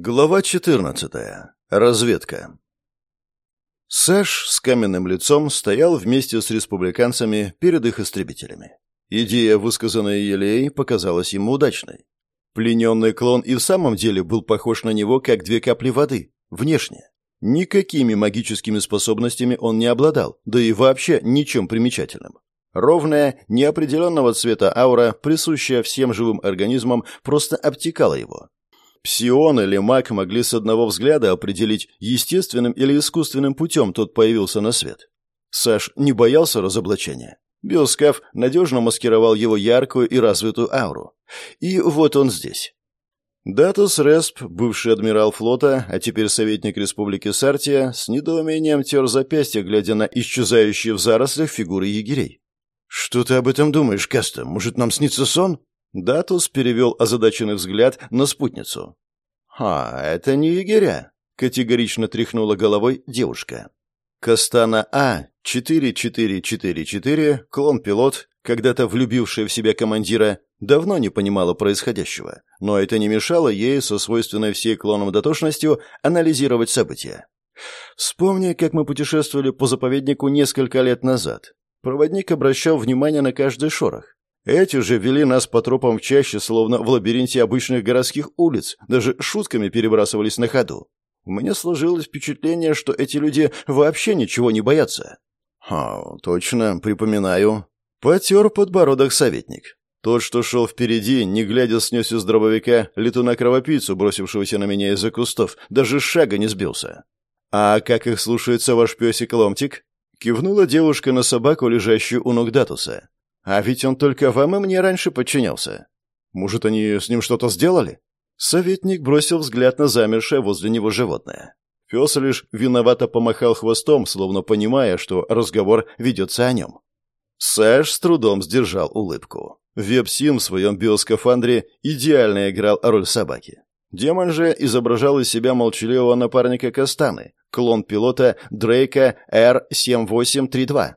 Глава 14. Разведка. Сэш с каменным лицом стоял вместе с республиканцами перед их истребителями. Идея, высказанная Елей, показалась ему удачной. Плененный клон и в самом деле был похож на него, как две капли воды, внешне. Никакими магическими способностями он не обладал, да и вообще ничем примечательным. Ровная, неопределенного цвета аура, присущая всем живым организмам, просто обтекала его, Псион или маг могли с одного взгляда определить, естественным или искусственным путем тот появился на свет. Саш не боялся разоблачения. Биоскаф надежно маскировал его яркую и развитую ауру. И вот он здесь. Датус Респ, бывший адмирал флота, а теперь советник Республики Сартия, с недоумением тер запястье, глядя на исчезающие в зарослях фигуры егерей. «Что ты об этом думаешь, Каста? Может, нам снится сон?» Датус перевел озадаченный взгляд на спутницу. «А, это не егеря», — категорично тряхнула головой девушка. Кастана А, 4444, клон-пилот, когда-то влюбившая в себя командира, давно не понимала происходящего, но это не мешало ей со свойственной всей клонам дотошностью анализировать события. Вспомни, как мы путешествовали по заповеднику несколько лет назад. Проводник обращал внимание на каждый шорох. Эти же вели нас по тропам чаще, словно в лабиринте обычных городских улиц, даже шутками перебрасывались на ходу. У меня сложилось впечатление, что эти люди вообще ничего не боятся. «А, точно, припоминаю». Потер подбородок советник. Тот, что шел впереди, не глядя снес из дробовика летуна-кровопийцу, бросившегося на меня из-за кустов, даже шага не сбился. «А как их слушается ваш песик Ломтик?» Кивнула девушка на собаку, лежащую у ног Датуса. А ведь он только вам и мне раньше подчинялся. Может, они с ним что-то сделали? Советник бросил взгляд на замершее возле него животное. Пес лишь виновато помахал хвостом, словно понимая, что разговор ведется о нем. Сэш с трудом сдержал улыбку. Вепсин в своем биоскафандре идеально играл роль собаки. Демон же изображал из себя молчаливого напарника Кастаны, клон пилота Дрейка R7832.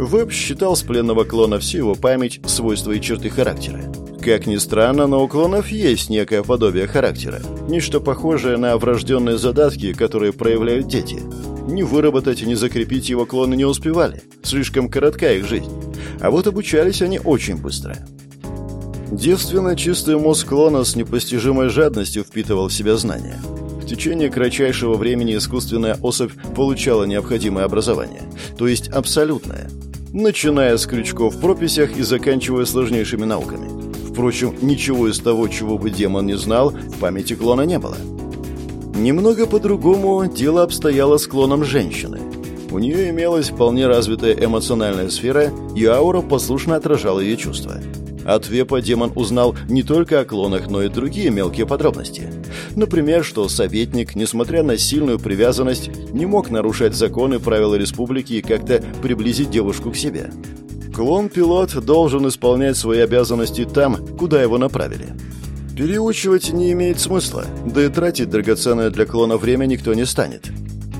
Веб считал с пленного клона всю его память, свойства и черты характера. Как ни странно, но у клонов есть некое подобие характера. Нечто похожее на врожденные задатки, которые проявляют дети. Ни выработать, ни закрепить его клоны не успевали. Слишком коротка их жизнь. А вот обучались они очень быстро. Девственно чистый мозг клона с непостижимой жадностью впитывал в себя знания. В течение кратчайшего времени искусственная особь получала необходимое образование, то есть абсолютное – начиная с крючков в прописях и заканчивая сложнейшими науками. Впрочем, ничего из того, чего бы демон не знал, в памяти клона не было. Немного по-другому дело обстояло с клоном женщины. У нее имелась вполне развитая эмоциональная сфера, и аура послушно отражала ее чувства. От Вепа демон узнал не только о клонах, но и другие мелкие подробности. Например, что советник, несмотря на сильную привязанность, не мог нарушать законы правила республики и как-то приблизить девушку к себе. Клон-пилот должен исполнять свои обязанности там, куда его направили. Переучивать не имеет смысла, да и тратить драгоценное для клона время никто не станет.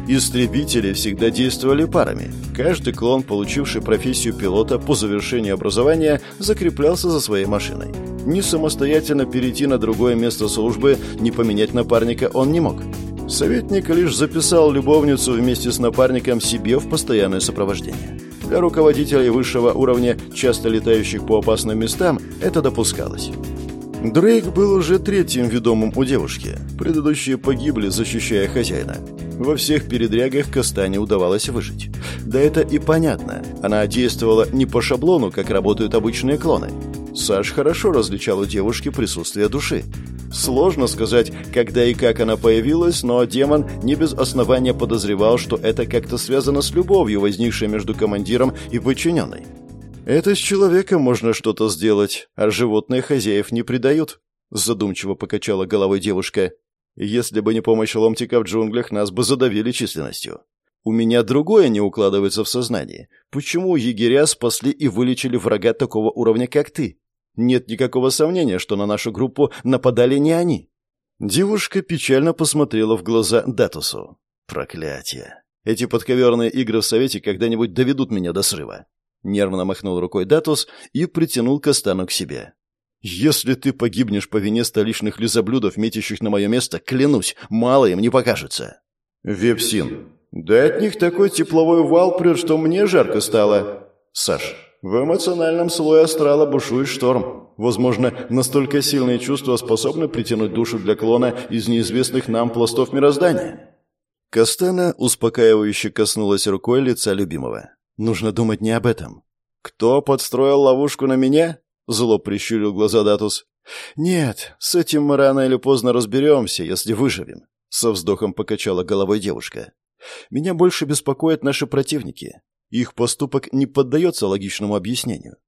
Истребители всегда действовали парами. Каждый клон, получивший профессию пилота по завершении образования, закреплялся за своей машиной. Ни самостоятельно перейти на другое место службы, ни поменять напарника он не мог. Советник лишь записал любовницу вместе с напарником себе в постоянное сопровождение. Для руководителей высшего уровня, часто летающих по опасным местам, это допускалось. Дрейк был уже третьим ведомым у девушки. Предыдущие погибли, защищая хозяина. Во всех передрягах Кастане удавалось выжить. Да это и понятно. Она действовала не по шаблону, как работают обычные клоны. Саш хорошо различал у девушки присутствие души. Сложно сказать, когда и как она появилась, но демон не без основания подозревал, что это как-то связано с любовью, возникшей между командиром и подчиненной. «Это с человеком можно что-то сделать, а животные хозяев не предают», задумчиво покачала головой девушка. Если бы не помощь ломтика в джунглях, нас бы задавили численностью. У меня другое не укладывается в сознании. Почему егеря спасли и вылечили врага такого уровня, как ты? Нет никакого сомнения, что на нашу группу нападали не они. Девушка печально посмотрела в глаза Датусу. Проклятие. Эти подковерные игры в Совете когда-нибудь доведут меня до срыва. Нервно махнул рукой Датус и притянул Кастану к себе. Если ты погибнешь по вине столичных лизоблюдов, метящих на мое место, клянусь, мало им не покажется. Вепсин. Да от них такой тепловой вал прет, что мне жарко стало. Саш, в эмоциональном слое астрала бушует шторм. Возможно, настолько сильные чувства способны притянуть душу для клона из неизвестных нам пластов мироздания. Кастана успокаивающе коснулась рукой лица любимого. Нужно думать не об этом. Кто подстроил ловушку на меня? Зло прищурил глаза Датус. «Нет, с этим мы рано или поздно разберемся, если выживем», — со вздохом покачала головой девушка. «Меня больше беспокоят наши противники. Их поступок не поддается логичному объяснению.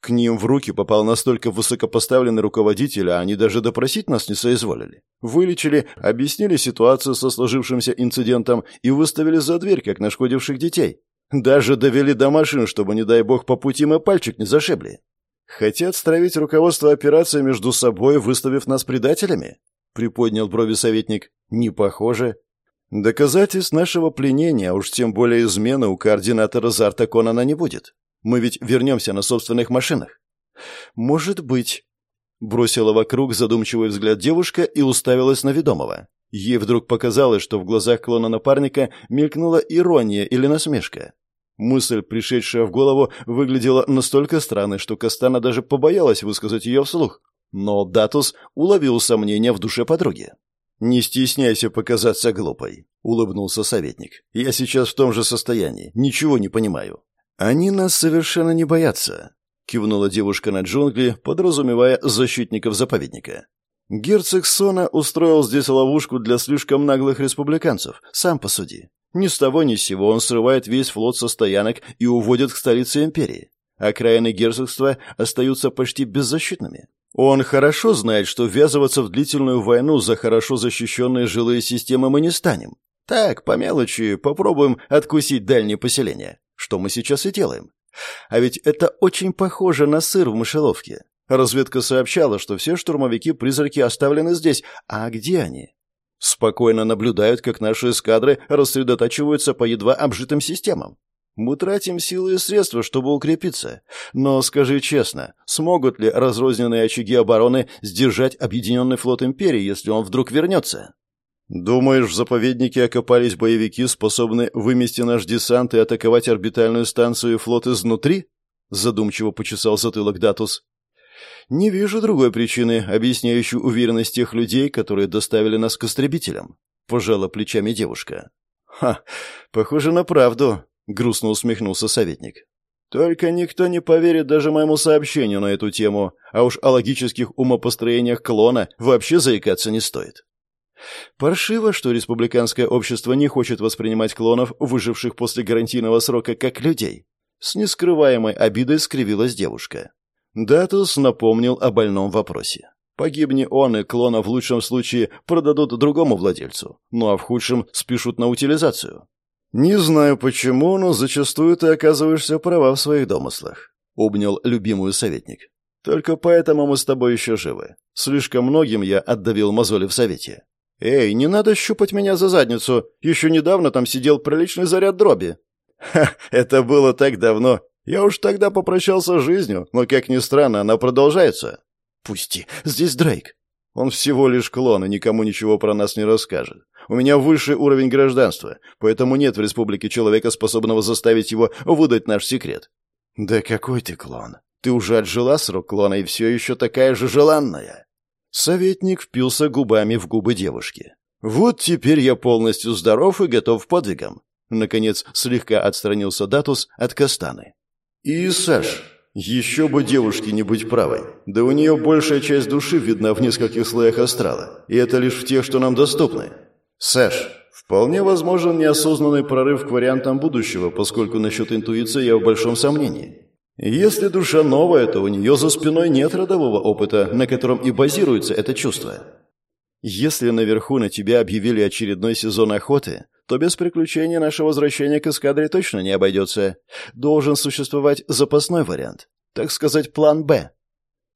К ним в руки попал настолько высокопоставленный руководитель, а они даже допросить нас не соизволили. Вылечили, объяснили ситуацию со сложившимся инцидентом и выставили за дверь, как нашкодивших детей. Даже довели до машин, чтобы, не дай бог, по пути мы пальчик не зашибли. Хотят стравить руководство операции между собой, выставив нас предателями? Приподнял брови советник. Не похоже. Доказательств нашего пленения, а уж тем более измены у координатора Зарта Конана не будет. Мы ведь вернемся на собственных машинах. Может быть. Бросила вокруг задумчивый взгляд девушка и уставилась на ведомого. Ей вдруг показалось, что в глазах клона напарника мелькнула ирония или насмешка. Мысль, пришедшая в голову, выглядела настолько странной, что Кастана даже побоялась высказать ее вслух. Но Датус уловил сомнения в душе подруги. «Не стесняйся показаться глупой», — улыбнулся советник. «Я сейчас в том же состоянии, ничего не понимаю». «Они нас совершенно не боятся», — кивнула девушка на джунгли, подразумевая защитников заповедника. «Герцог Сона устроил здесь ловушку для слишком наглых республиканцев, сам посуди. Ни с того ни с сего он срывает весь флот со стоянок и уводит к столице империи. Окраины герцогства остаются почти беззащитными. Он хорошо знает, что ввязываться в длительную войну за хорошо защищенные жилые системы мы не станем. Так, по мелочи, попробуем откусить дальние поселения. Что мы сейчас и делаем. А ведь это очень похоже на сыр в мышеловке. Разведка сообщала, что все штурмовики-призраки оставлены здесь. А где они? Спокойно наблюдают, как наши эскадры рассредотачиваются по едва обжитым системам. Мы тратим силы и средства, чтобы укрепиться. Но скажи честно, смогут ли разрозненные очаги обороны сдержать объединенный флот Империи, если он вдруг вернется? Думаешь, в заповеднике окопались боевики, способные вымести наш десант и атаковать орбитальную станцию и флот изнутри? Задумчиво почесал затылок Датус. Не вижу другой причины, объясняющей уверенность тех людей, которые доставили нас к истребителям. Пожала плечами девушка. Ха, похоже на правду, грустно усмехнулся советник. Только никто не поверит даже моему сообщению на эту тему, а уж о логических умопостроениях клона вообще заикаться не стоит. Паршиво, что республиканское общество не хочет воспринимать клонов, выживших после гарантийного срока, как людей. С нескрываемой обидой скривилась девушка. Датус напомнил о больном вопросе. Погибни он, и клона в лучшем случае продадут другому владельцу, ну а в худшем спишут на утилизацию. «Не знаю почему, но зачастую ты оказываешься права в своих домыслах», — обнял любимую советник. «Только поэтому мы с тобой еще живы. Слишком многим я отдавил мозоли в совете. Эй, не надо щупать меня за задницу. Еще недавно там сидел приличный заряд дроби». «Ха, это было так давно. Я уж тогда попрощался с жизнью, но, как ни странно, она продолжается. Пусти, здесь Дрейк. Он всего лишь клон и никому ничего про нас не расскажет. У меня высший уровень гражданства, поэтому нет в республике человека, способного заставить его выдать наш секрет. Да какой ты клон? Ты уже отжила срок клона и все еще такая же желанная. Советник впился губами в губы девушки. Вот теперь я полностью здоров и готов к подвигам. Наконец слегка отстранился Датус от Кастаны. И Саш, еще бы девушке не быть правой. Да у нее большая часть души видна в нескольких слоях астрала, и это лишь в тех, что нам доступны. Саш, вполне возможен неосознанный прорыв к вариантам будущего, поскольку насчет интуиции я в большом сомнении. Если душа новая, то у нее за спиной нет родового опыта, на котором и базируется это чувство. Если наверху на тебя объявили очередной сезон охоты, то без приключений наше возвращение к эскадре точно не обойдется. Должен существовать запасной вариант, так сказать, план «Б».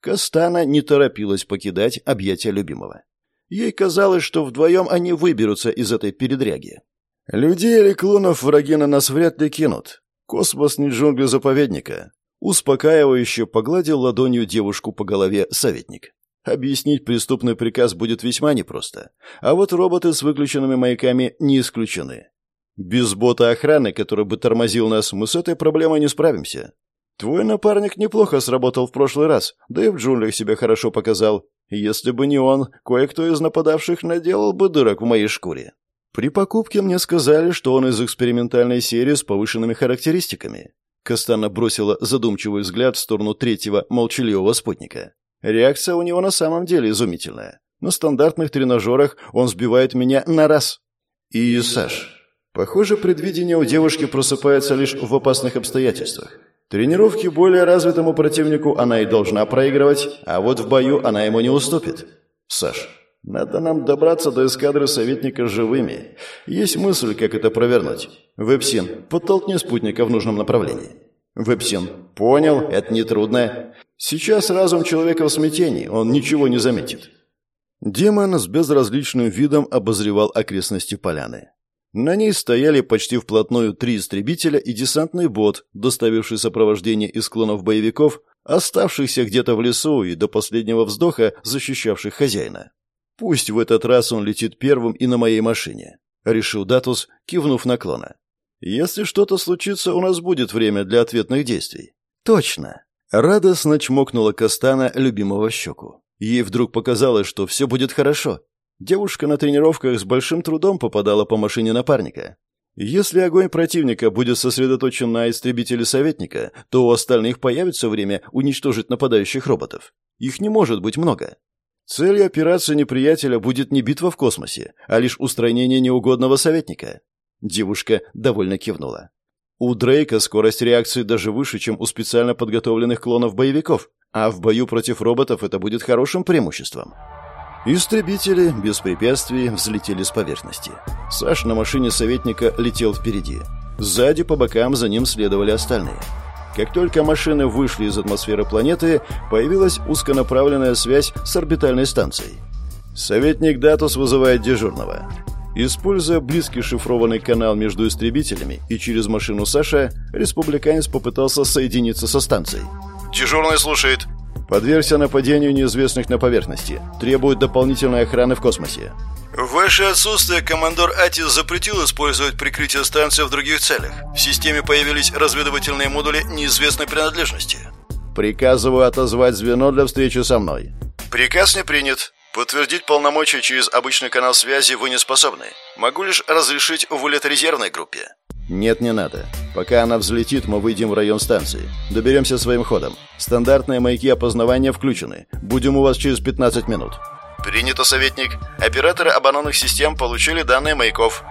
Кастана не торопилась покидать объятия любимого. Ей казалось, что вдвоем они выберутся из этой передряги. Людей или клонов враги на нас вряд ли кинут. Космос не джунгли заповедника. Успокаивающе погладил ладонью девушку по голове советник. Объяснить преступный приказ будет весьма непросто, а вот роботы с выключенными маяками не исключены. Без бота охраны, который бы тормозил нас, мы с этой проблемой не справимся. Твой напарник неплохо сработал в прошлый раз, да и в джунглях себя хорошо показал. Если бы не он, кое-кто из нападавших наделал бы дырок в моей шкуре. При покупке мне сказали, что он из экспериментальной серии с повышенными характеристиками. Кастана бросила задумчивый взгляд в сторону третьего молчаливого спутника. Реакция у него на самом деле изумительная. На стандартных тренажерах он сбивает меня на раз. И, Саш, похоже, предвидение у девушки просыпается лишь в опасных обстоятельствах. Тренировки более развитому противнику она и должна проигрывать, а вот в бою она ему не уступит. Саш, надо нам добраться до эскадры советника живыми. Есть мысль, как это провернуть. Вепсин, подтолкни спутника в нужном направлении. Вепсин, понял, это нетрудно. Сейчас разум человека в смятении, он ничего не заметит. Демон с безразличным видом обозревал окрестности поляны. На ней стояли почти вплотную три истребителя и десантный бот, доставивший сопровождение из клонов боевиков, оставшихся где-то в лесу и до последнего вздоха защищавших хозяина. «Пусть в этот раз он летит первым и на моей машине», — решил Датус, кивнув на клона. «Если что-то случится, у нас будет время для ответных действий». «Точно», Радостно чмокнула Кастана любимого щеку. Ей вдруг показалось, что все будет хорошо. Девушка на тренировках с большим трудом попадала по машине напарника. Если огонь противника будет сосредоточен на истребителе советника, то у остальных появится время уничтожить нападающих роботов. Их не может быть много. Целью операции неприятеля будет не битва в космосе, а лишь устранение неугодного советника. Девушка довольно кивнула. У Дрейка скорость реакции даже выше, чем у специально подготовленных клонов боевиков, а в бою против роботов это будет хорошим преимуществом. Истребители без препятствий взлетели с поверхности. Саш на машине советника летел впереди. Сзади по бокам за ним следовали остальные. Как только машины вышли из атмосферы планеты, появилась узконаправленная связь с орбитальной станцией. Советник Датус вызывает дежурного. Используя близкий шифрованный канал между истребителями и через машину Саша, республиканец попытался соединиться со станцией. «Дежурный слушает». «Подвергся нападению неизвестных на поверхности. Требует дополнительной охраны в космосе». В ваше отсутствие командор Атис запретил использовать прикрытие станции в других целях. В системе появились разведывательные модули неизвестной принадлежности. Приказываю отозвать звено для встречи со мной. Приказ не принят. Подтвердить полномочия через обычный канал связи вы не способны. Могу лишь разрешить вылет резервной группе. Нет, не надо. Пока она взлетит, мы выйдем в район станции. Доберемся своим ходом. Стандартные маяки опознавания включены. Будем у вас через 15 минут. Принято, советник. Операторы оборонных систем получили данные маяков.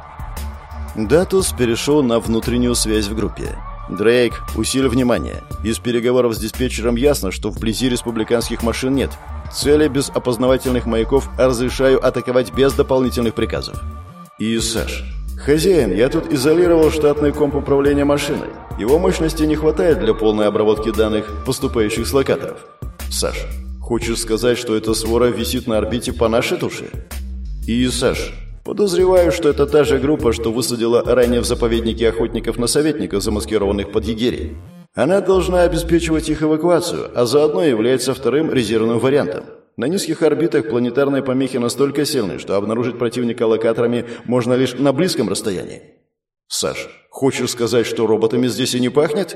Датус перешел на внутреннюю связь в группе. Дрейк, усиль внимание. Из переговоров с диспетчером ясно, что вблизи республиканских машин нет. Цели без опознавательных маяков разрешаю атаковать без дополнительных приказов. И Саш. Хозяин, я тут изолировал штатный комп управления машиной. Его мощности не хватает для полной обработки данных, поступающих с локаторов. Саш, хочешь сказать, что эта свора висит на орбите по нашей туше? И Саш, подозреваю, что это та же группа, что высадила ранее в заповеднике охотников на советников, замаскированных под егерей. Она должна обеспечивать их эвакуацию, а заодно является вторым резервным вариантом. На низких орбитах планетарные помехи настолько сильны, что обнаружить противника локаторами можно лишь на близком расстоянии. Саш, хочешь сказать, что роботами здесь и не пахнет?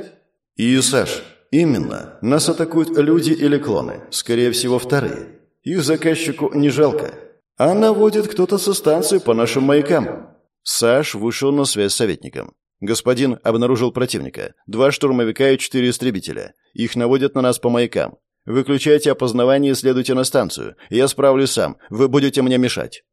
И, Саш, именно. Нас атакуют люди или клоны. Скорее всего, вторые. Их заказчику не жалко. А наводит кто-то со станции по нашим маякам. Саш вышел на связь с советником. «Господин обнаружил противника. Два штурмовика и четыре истребителя. Их наводят на нас по маякам. Выключайте опознавание и следуйте на станцию. Я справлюсь сам. Вы будете мне мешать».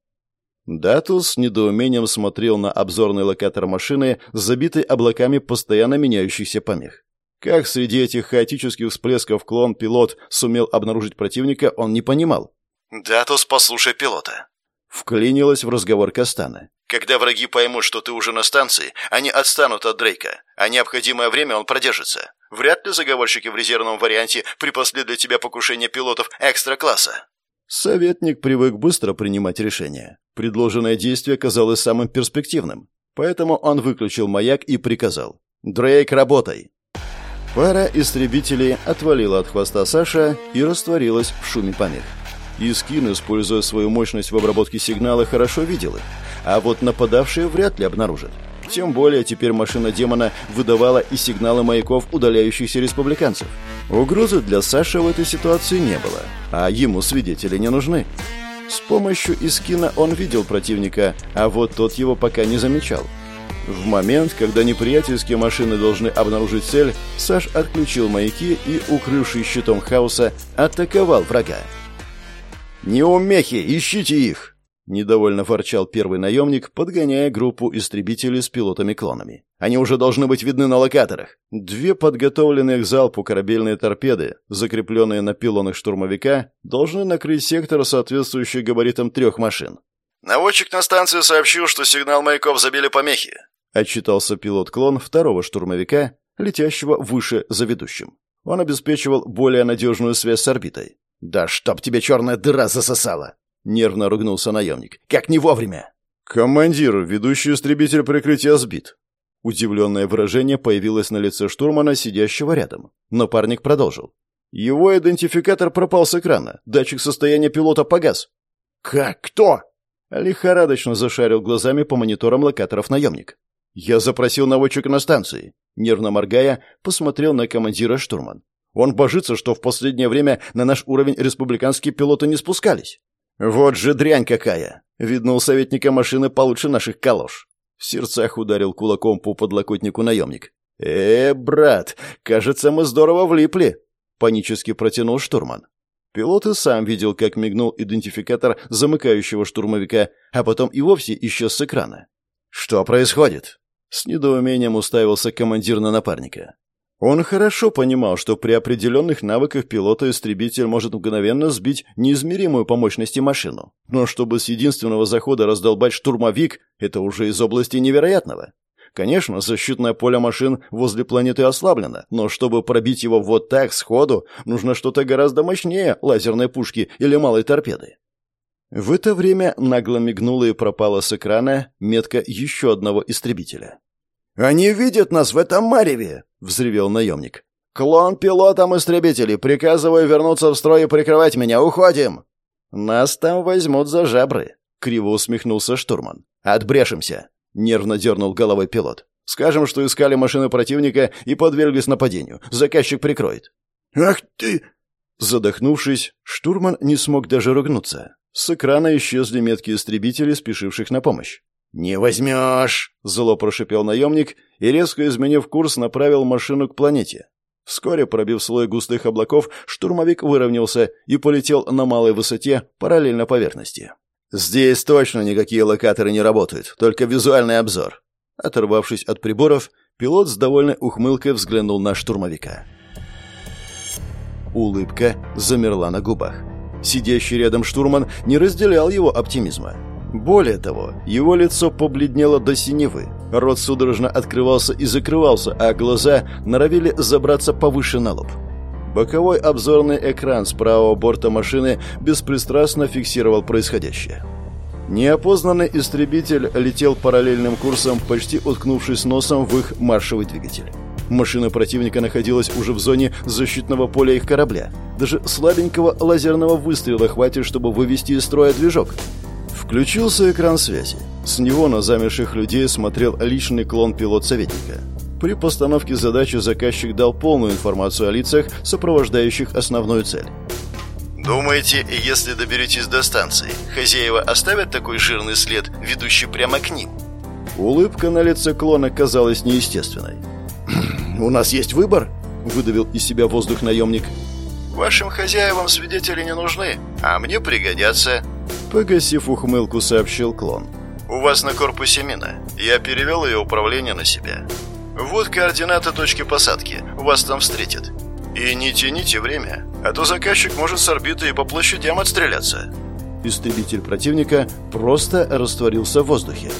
Датус с недоумением смотрел на обзорный локатор машины, забитый облаками постоянно меняющихся помех. Как среди этих хаотических всплесков клон-пилот сумел обнаружить противника, он не понимал. «Датус, послушай пилота». Вклинилась в разговор Кастана. Когда враги поймут, что ты уже на станции, они отстанут от Дрейка, а необходимое время он продержится. Вряд ли заговорщики в резервном варианте припасли для тебя покушение пилотов экстра-класса. Советник привык быстро принимать решения. Предложенное действие казалось самым перспективным. Поэтому он выключил маяк и приказал. «Дрейк, работай!» Пара истребителей отвалила от хвоста Саша и растворилась в шуме помех. Искин, используя свою мощность в обработке сигнала, хорошо видел их, а вот нападавшие вряд ли обнаружат. Тем более теперь машина демона выдавала и сигналы маяков удаляющихся республиканцев. Угрозы для Саши в этой ситуации не было, а ему свидетели не нужны. С помощью Искина он видел противника, а вот тот его пока не замечал. В момент, когда неприятельские машины должны обнаружить цель, Саш отключил маяки и, укрывшись щитом хаоса, атаковал врага. «Неумехи! Ищите их!» Недовольно ворчал первый наемник, подгоняя группу истребителей с пилотами-клонами. «Они уже должны быть видны на локаторах!» Две подготовленные к залпу корабельные торпеды, закрепленные на пилонах штурмовика, должны накрыть сектор, соответствующий габаритам трех машин. «Наводчик на станции сообщил, что сигнал маяков забили помехи», отчитался пилот-клон второго штурмовика, летящего выше за ведущим. Он обеспечивал более надежную связь с орбитой. «Да чтоб тебе черная дыра засосала!» — нервно ругнулся наемник. «Как не вовремя!» «Командир, ведущий истребитель прикрытия сбит». Удивленное выражение появилось на лице штурмана, сидящего рядом. Напарник продолжил. «Его идентификатор пропал с экрана. Датчик состояния пилота погас». «Как? Кто?» Лихорадочно зашарил глазами по мониторам локаторов наемник. «Я запросил наводчика на станции». Нервно моргая, посмотрел на командира штурман. Он божится, что в последнее время на наш уровень республиканские пилоты не спускались. Вот же дрянь какая! Видно, у советника машины получше наших калош. В сердцах ударил кулаком по подлокотнику наемник. «Э, брат, кажется, мы здорово влипли!» Панически протянул штурман. Пилот и сам видел, как мигнул идентификатор замыкающего штурмовика, а потом и вовсе исчез с экрана. «Что происходит?» С недоумением уставился командир на напарника. Он хорошо понимал, что при определенных навыках пилота-истребитель может мгновенно сбить неизмеримую по мощности машину. Но чтобы с единственного захода раздолбать штурмовик, это уже из области невероятного. Конечно, защитное поле машин возле планеты ослаблено, но чтобы пробить его вот так, сходу, нужно что-то гораздо мощнее лазерной пушки или малой торпеды. В это время нагло мигнула и пропала с экрана метка еще одного истребителя. «Они видят нас в этом мареве!» — взревел наемник. «Клон пилотам истребителей! Приказываю вернуться в строй и прикрывать меня! Уходим!» «Нас там возьмут за жабры!» — криво усмехнулся штурман. «Отбрешемся!» — нервно дернул головой пилот. «Скажем, что искали машины противника и подверглись нападению. Заказчик прикроет». «Ах ты!» Задохнувшись, штурман не смог даже ругнуться. С экрана исчезли метки истребителей, спешивших на помощь. «Не возьмешь!» — зло прошипел наемник и, резко изменив курс, направил машину к планете. Вскоре, пробив слой густых облаков, штурмовик выровнялся и полетел на малой высоте параллельно поверхности. «Здесь точно никакие локаторы не работают, только визуальный обзор». Оторвавшись от приборов, пилот с довольной ухмылкой взглянул на штурмовика. Улыбка замерла на губах. Сидящий рядом штурман не разделял его оптимизма. Более того, его лицо побледнело до синевы, рот судорожно открывался и закрывался, а глаза норовили забраться повыше на лоб. Боковой обзорный экран с правого борта машины беспристрастно фиксировал происходящее. Неопознанный истребитель летел параллельным курсом, почти уткнувшись носом в их маршевый двигатель. Машина противника находилась уже в зоне защитного поля их корабля. Даже слабенького лазерного выстрела хватит, чтобы вывести из строя движок. Включился экран связи. С него на замерших людей смотрел личный клон пилот-советника. При постановке задачи заказчик дал полную информацию о лицах, сопровождающих основную цель. «Думаете, если доберетесь до станции, хозяева оставят такой жирный след, ведущий прямо к ним?» Улыбка на лице клона казалась неестественной. «У нас есть выбор?» — выдавил из себя воздух наемник. «Вашим хозяевам свидетели не нужны, а мне пригодятся», Погасив ухмылку, сообщил клон. «У вас на корпусе мина. Я перевел ее управление на себя. Вот координаты точки посадки. Вас там встретят. И не тяните время, а то заказчик может с орбиты и по площадям отстреляться». Истребитель противника просто растворился в воздухе.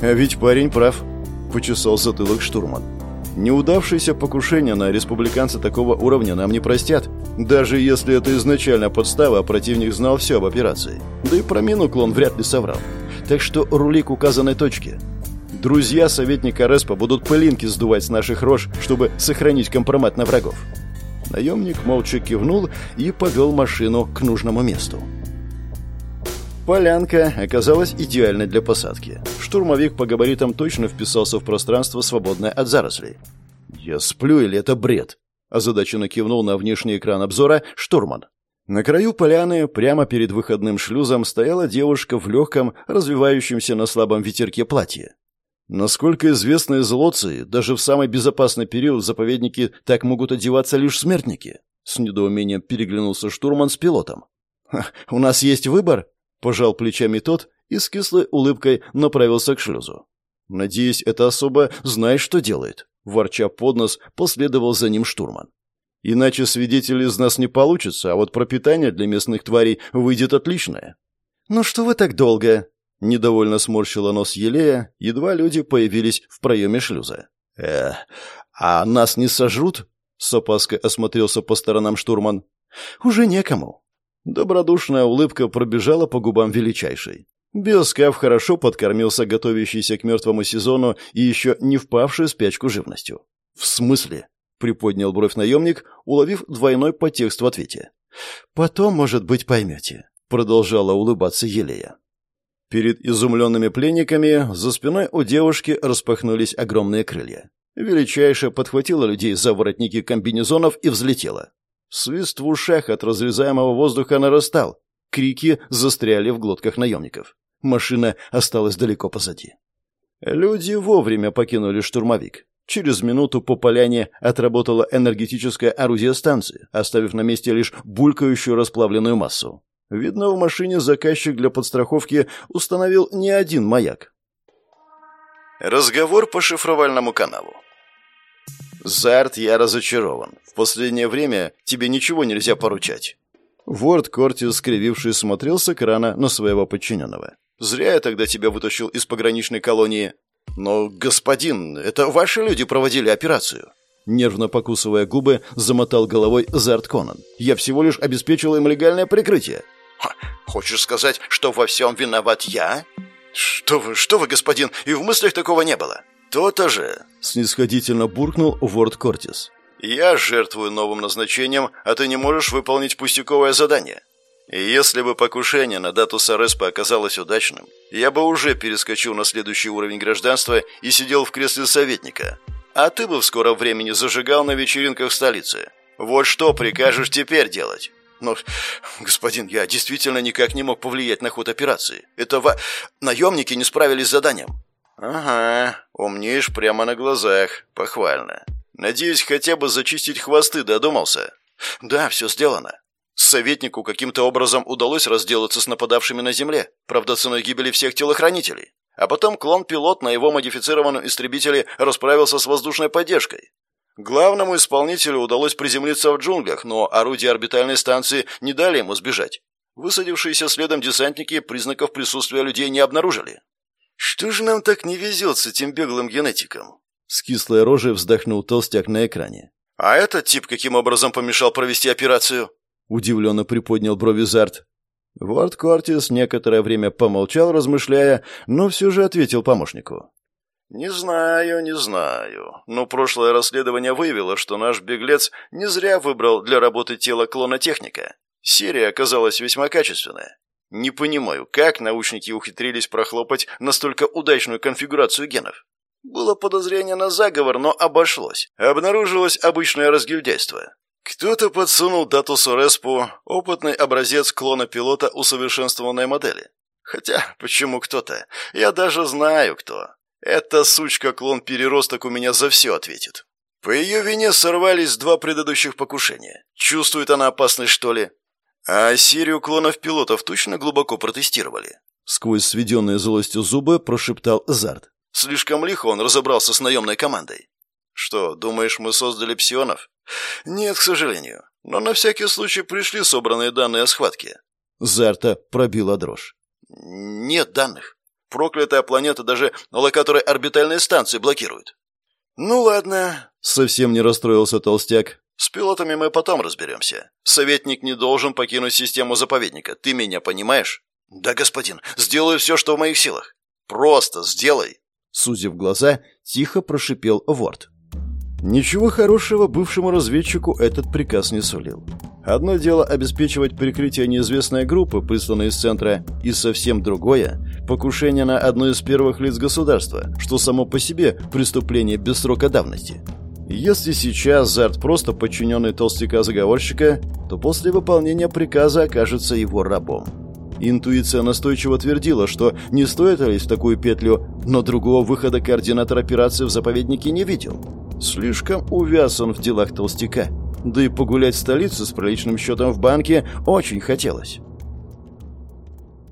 «А ведь парень прав», — почесал затылок штурман. Неудавшееся покушение на республиканца такого уровня нам не простят. Даже если это изначально подстава, а противник знал все об операции. Да и про мину клон вряд ли соврал. Так что рули к указанной точке. Друзья советника Респа будут пылинки сдувать с наших рож, чтобы сохранить компромат на врагов. Наемник молча кивнул и повел машину к нужному месту. Полянка оказалась идеальной для посадки. Штурмовик по габаритам точно вписался в пространство, свободное от зарослей. «Я сплю или это бред?» Озадаченно кивнул на внешний экран обзора штурман. На краю поляны, прямо перед выходным шлюзом, стояла девушка в легком, развивающемся на слабом ветерке платье. Насколько известно из Лоции, даже в самый безопасный период заповедники так могут одеваться лишь смертники. С недоумением переглянулся штурман с пилотом. «У нас есть выбор?» – пожал плечами тот и с кислой улыбкой направился к шлюзу. «Надеюсь, эта особа знает, что делает». Ворча под нос, последовал за ним штурман. «Иначе свидетелей из нас не получится, а вот пропитание для местных тварей выйдет отличное». «Ну что вы так долго?» Недовольно сморщила нос Елея, едва люди появились в проеме шлюза. «Э, а нас не сожрут?» С опаской осмотрелся по сторонам штурман. «Уже некому». Добродушная улыбка пробежала по губам величайшей. Биоскаф хорошо подкормился готовящийся к мертвому сезону и еще не впавший в спячку живностью. «В смысле?» — приподнял бровь наемник, уловив двойной подтекст в ответе. «Потом, может быть, поймете», — продолжала улыбаться Елея. Перед изумленными пленниками за спиной у девушки распахнулись огромные крылья. Величайшая подхватила людей за воротники комбинезонов и взлетела. Свист в ушах от разрезаемого воздуха нарастал. Крики застряли в глотках наемников. Машина осталась далеко позади. Люди вовремя покинули штурмовик. Через минуту по поляне отработало энергетическое орудие станции, оставив на месте лишь булькающую расплавленную массу. Видно, в машине заказчик для подстраховки установил не один маяк. Разговор по шифровальному каналу. «Зарт, я разочарован. В последнее время тебе ничего нельзя поручать». Ворд Кортис, скрививший, смотрел с экрана на своего подчиненного. «Зря я тогда тебя вытащил из пограничной колонии». «Но, господин, это ваши люди проводили операцию». Нервно покусывая губы, замотал головой Зарт Конан. «Я всего лишь обеспечил им легальное прикрытие». «Хочешь сказать, что во всем виноват я?» «Что вы, что вы, господин, и в мыслях такого не было!» «То-то же!» — снисходительно буркнул Ворд Кортис. «Я жертвую новым назначением, а ты не можешь выполнить пустяковое задание. И если бы покушение на дату Сареспа оказалось удачным, я бы уже перескочил на следующий уровень гражданства и сидел в кресле советника. А ты бы в скором времени зажигал на вечеринках в столице. Вот что прикажешь теперь делать?» Но, господин, я действительно никак не мог повлиять на ход операции. Это ва... наемники не справились с заданием. Ага, умнеешь прямо на глазах. Похвально. Надеюсь, хотя бы зачистить хвосты додумался. Да, все сделано. Советнику каким-то образом удалось разделаться с нападавшими на земле, правда, ценой гибели всех телохранителей. А потом клон-пилот на его модифицированном истребителе расправился с воздушной поддержкой. Главному исполнителю удалось приземлиться в джунглях, но орудия орбитальной станции не дали ему сбежать. Высадившиеся следом десантники признаков присутствия людей не обнаружили. «Что же нам так не везет с этим беглым генетиком?» С кислой рожей вздохнул толстяк на экране. «А этот тип каким образом помешал провести операцию?» Удивленно приподнял брови Зарт. Ворд Кортис некоторое время помолчал, размышляя, но все же ответил помощнику. «Не знаю, не знаю. Но прошлое расследование выявило, что наш беглец не зря выбрал для работы тело клона техника. Серия оказалась весьма качественная. Не понимаю, как научники ухитрились прохлопать настолько удачную конфигурацию генов. Было подозрение на заговор, но обошлось. Обнаружилось обычное разгильдяйство. Кто-то подсунул дату Сореспу, опытный образец клона пилота усовершенствованной модели. Хотя, почему кто-то? Я даже знаю, кто. Эта сучка-клон-переросток у меня за все ответит. По ее вине сорвались два предыдущих покушения. Чувствует она опасность, что ли? А серию клонов-пилотов точно глубоко протестировали? Сквозь сведенные злостью зубы прошептал Зард. Слишком лихо он разобрался с наемной командой. Что, думаешь, мы создали псионов? Нет, к сожалению. Но на всякий случай пришли собранные данные о схватке. Зарта пробила дрожь. Нет данных. Проклятая планета даже локаторы орбитальной станции блокирует. Ну ладно, совсем не расстроился толстяк. С пилотами мы потом разберемся. Советник не должен покинуть систему заповедника. Ты меня понимаешь? Да, господин, сделаю все, что в моих силах. Просто сделай. Сузив глаза, тихо прошипел Ворд. Ничего хорошего бывшему разведчику этот приказ не сулил. Одно дело обеспечивать прикрытие неизвестной группы, присланной из центра, и совсем другое – покушение на одно из первых лиц государства, что само по себе преступление без срока давности. Если сейчас Зарт просто подчиненный толстяка-заговорщика, то после выполнения приказа окажется его рабом. Интуиция настойчиво твердила, что не стоит лезть в такую петлю, но другого выхода координатор операции в заповеднике не видел. Слишком увяз он в делах толстяка. Да и погулять в столице с приличным счетом в банке очень хотелось.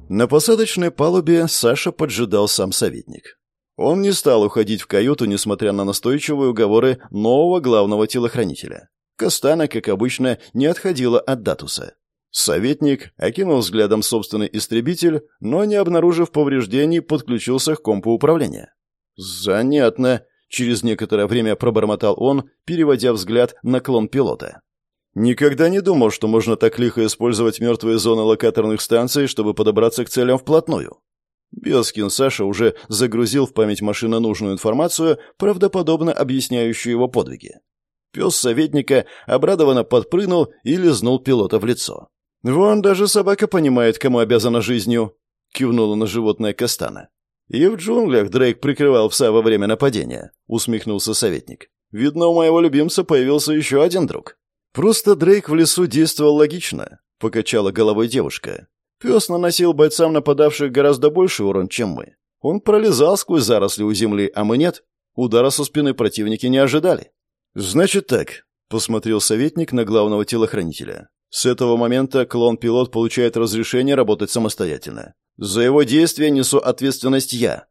На посадочной палубе Саша поджидал сам советник. Он не стал уходить в каюту, несмотря на настойчивые уговоры нового главного телохранителя. Кастана, как обычно, не отходила от Датуса. Советник окинул взглядом собственный истребитель, но, не обнаружив повреждений, подключился к компу управления. «Занятно», — через некоторое время пробормотал он, переводя взгляд на клон пилота. «Никогда не думал, что можно так лихо использовать мертвые зоны локаторных станций, чтобы подобраться к целям вплотную». Белскин Саша уже загрузил в память машины нужную информацию, правдоподобно объясняющую его подвиги. Пес советника обрадованно подпрыгнул и лизнул пилота в лицо. «Вон даже собака понимает, кому обязана жизнью», — кивнула на животное Кастана. «И в джунглях Дрейк прикрывал пса во время нападения», — усмехнулся советник. «Видно, у моего любимца появился еще один друг». «Просто Дрейк в лесу действовал логично», — покачала головой девушка. «Пес наносил бойцам нападавших гораздо больше урон, чем мы. Он пролезал сквозь заросли у земли, а мы нет. Удара со спины противники не ожидали». «Значит так», — посмотрел советник на главного телохранителя. С этого момента клон-пилот получает разрешение работать самостоятельно. За его действия несу ответственность я.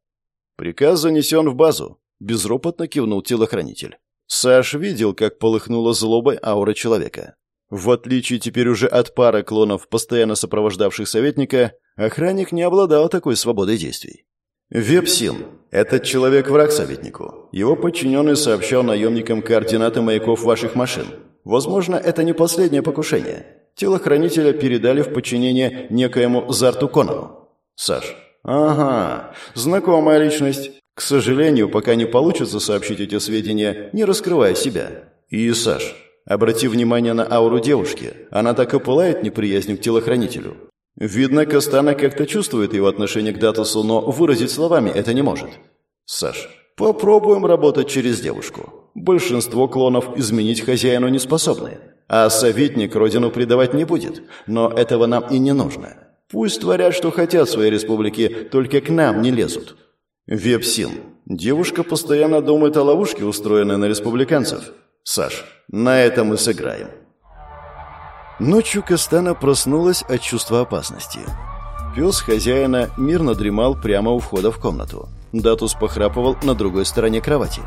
Приказ занесен в базу. Безропотно кивнул телохранитель. Саш видел, как полыхнула злобой аура человека. В отличие теперь уже от пары клонов, постоянно сопровождавших советника, охранник не обладал такой свободой действий. Вепсин. Этот человек враг советнику. Его подчиненный сообщал наемникам координаты маяков ваших машин. Возможно, это не последнее покушение. Телохранителя передали в подчинение некоему Зарту Конану. Саш. Ага, знакомая личность. К сожалению, пока не получится сообщить эти сведения, не раскрывая себя. И Саш, обрати внимание на ауру девушки. Она так и пылает неприязнью к телохранителю. Видно, Кастана как-то чувствует его отношение к Датусу, но выразить словами это не может. Саш, попробуем работать через девушку. Большинство клонов изменить хозяину не способны. А советник родину предавать не будет. Но этого нам и не нужно. Пусть творят, что хотят в своей республике, только к нам не лезут. Вепсин. Девушка постоянно думает о ловушке, устроенной на республиканцев. Саш, на этом мы сыграем. Ночью Кастана проснулась от чувства опасности. Пес хозяина мирно дремал прямо у входа в комнату. Датус похрапывал на другой стороне кровати.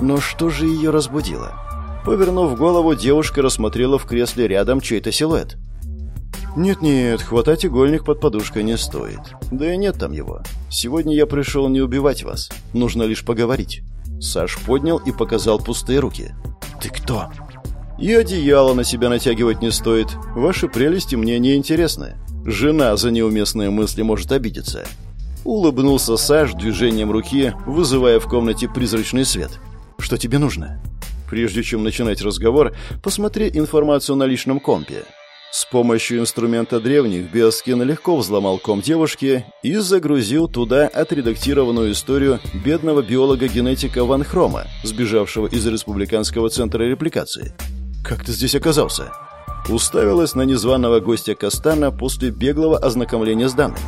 Но что же ее разбудило? Повернув голову, девушка рассмотрела в кресле рядом чей-то силуэт. «Нет-нет, хватать игольник под подушкой не стоит. Да и нет там его. Сегодня я пришел не убивать вас. Нужно лишь поговорить». Саш поднял и показал пустые руки. «Ты кто?» «И одеяло на себя натягивать не стоит. Ваши прелести мне не интересны. Жена за неуместные мысли может обидеться. Улыбнулся Саш движением руки, вызывая в комнате призрачный свет. «Что тебе нужно?» Прежде чем начинать разговор, посмотри информацию на личном компе. С помощью инструмента древних Биоскин легко взломал комп девушки и загрузил туда отредактированную историю бедного биолога-генетика Ван Хрома, сбежавшего из Республиканского центра репликации. «Как ты здесь оказался?» Уставилась на незваного гостя Кастана после беглого ознакомления с данными.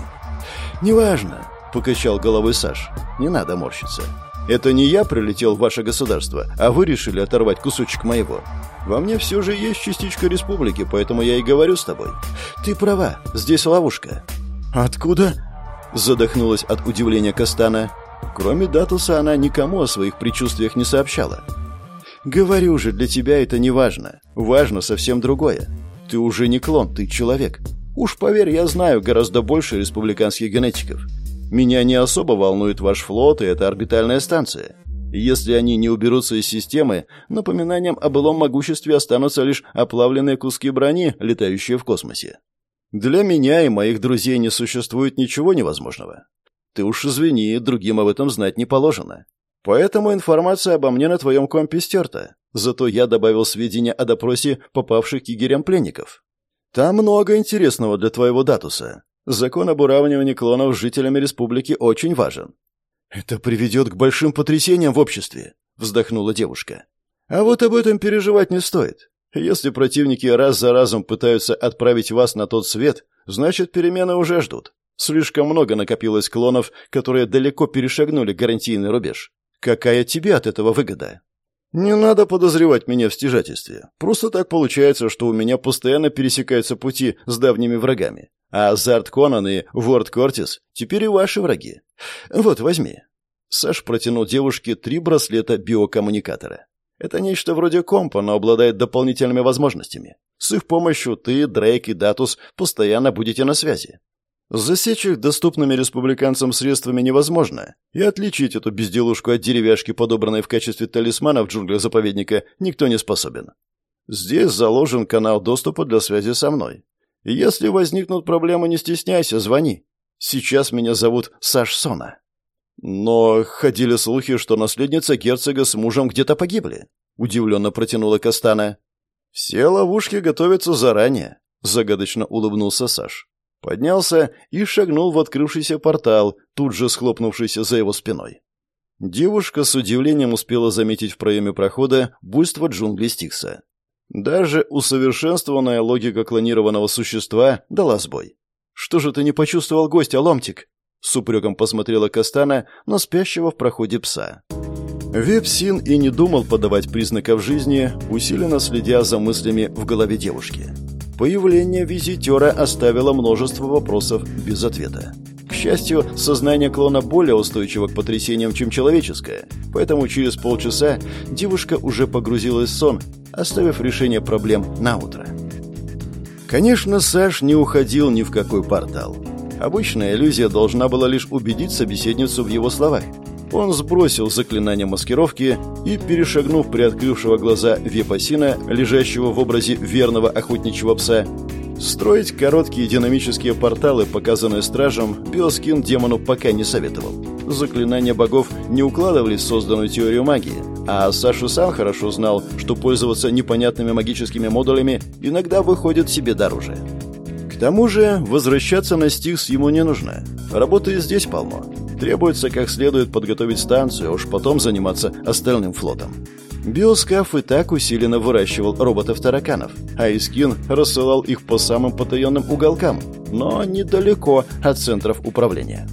«Неважно», — покачал головой Саш. «Не надо морщиться. Это не я прилетел в ваше государство, а вы решили оторвать кусочек моего. Во мне все же есть частичка республики, поэтому я и говорю с тобой. Ты права, здесь ловушка». «Откуда?» — задохнулась от удивления Кастана. Кроме Датуса она никому о своих предчувствиях не сообщала. «Говорю же, для тебя это не важно. Важно совсем другое. Ты уже не клон, ты человек. Уж поверь, я знаю гораздо больше республиканских генетиков. Меня не особо волнует ваш флот и эта орбитальная станция. Если они не уберутся из системы, напоминанием о былом могуществе останутся лишь оплавленные куски брони, летающие в космосе. Для меня и моих друзей не существует ничего невозможного. Ты уж извини, другим об этом знать не положено. Поэтому информация обо мне на твоем компе стерта. Зато я добавил сведения о допросе попавших к егерям пленников. Там много интересного для твоего датуса. Закон об уравнивании клонов с жителями республики очень важен. Это приведет к большим потрясениям в обществе, вздохнула девушка. А вот об этом переживать не стоит. Если противники раз за разом пытаются отправить вас на тот свет, значит, перемены уже ждут. Слишком много накопилось клонов, которые далеко перешагнули гарантийный рубеж. Какая тебе от этого выгода? Не надо подозревать меня в стяжательстве. Просто так получается, что у меня постоянно пересекаются пути с давними врагами. А Зарт Конан и Ворд Кортис теперь и ваши враги. Вот, возьми. Саш протянул девушке три браслета биокоммуникатора. Это нечто вроде компа, но обладает дополнительными возможностями. С их помощью ты, Дрейк и Датус постоянно будете на связи. Засечь их доступными республиканцам средствами невозможно, и отличить эту безделушку от деревяшки, подобранной в качестве талисмана в джунглях заповедника, никто не способен. Здесь заложен канал доступа для связи со мной. Если возникнут проблемы, не стесняйся, звони. Сейчас меня зовут Саш Сона. Но ходили слухи, что наследница герцога с мужем где-то погибли. Удивленно протянула Кастана. Все ловушки готовятся заранее, загадочно улыбнулся Саш. Поднялся и шагнул в открывшийся портал, тут же схлопнувшийся за его спиной. Девушка с удивлением успела заметить в проеме прохода буйство джунглей Стикса. Даже усовершенствованная логика клонированного существа дала сбой. «Что же ты не почувствовал гостя, Ломтик?» С упреком посмотрела Кастана на спящего в проходе пса. Вепсин и не думал подавать признаков жизни, усиленно следя за мыслями в голове девушки. Появление визитера оставило множество вопросов без ответа. К счастью, сознание клона более устойчиво к потрясениям, чем человеческое, поэтому через полчаса девушка уже погрузилась в сон, оставив решение проблем на утро. Конечно, Саш не уходил ни в какой портал. Обычная иллюзия должна была лишь убедить собеседницу в его словах. Он сбросил заклинание маскировки и, перешагнув приоткрывшего глаза Вепасина, лежащего в образе верного охотничьего пса, строить короткие динамические порталы, показанные стражем, Биоскин демону пока не советовал. Заклинания богов не укладывались в созданную теорию магии, а Саша сам хорошо знал, что пользоваться непонятными магическими модулями иногда выходит себе дороже. К тому же возвращаться на Стикс ему не нужно. Работы здесь полно. Требуется как следует подготовить станцию, а уж потом заниматься остальным флотом. Биоскаф и так усиленно выращивал роботов-тараканов, а Искин рассылал их по самым потаенным уголкам, но недалеко от центров управления.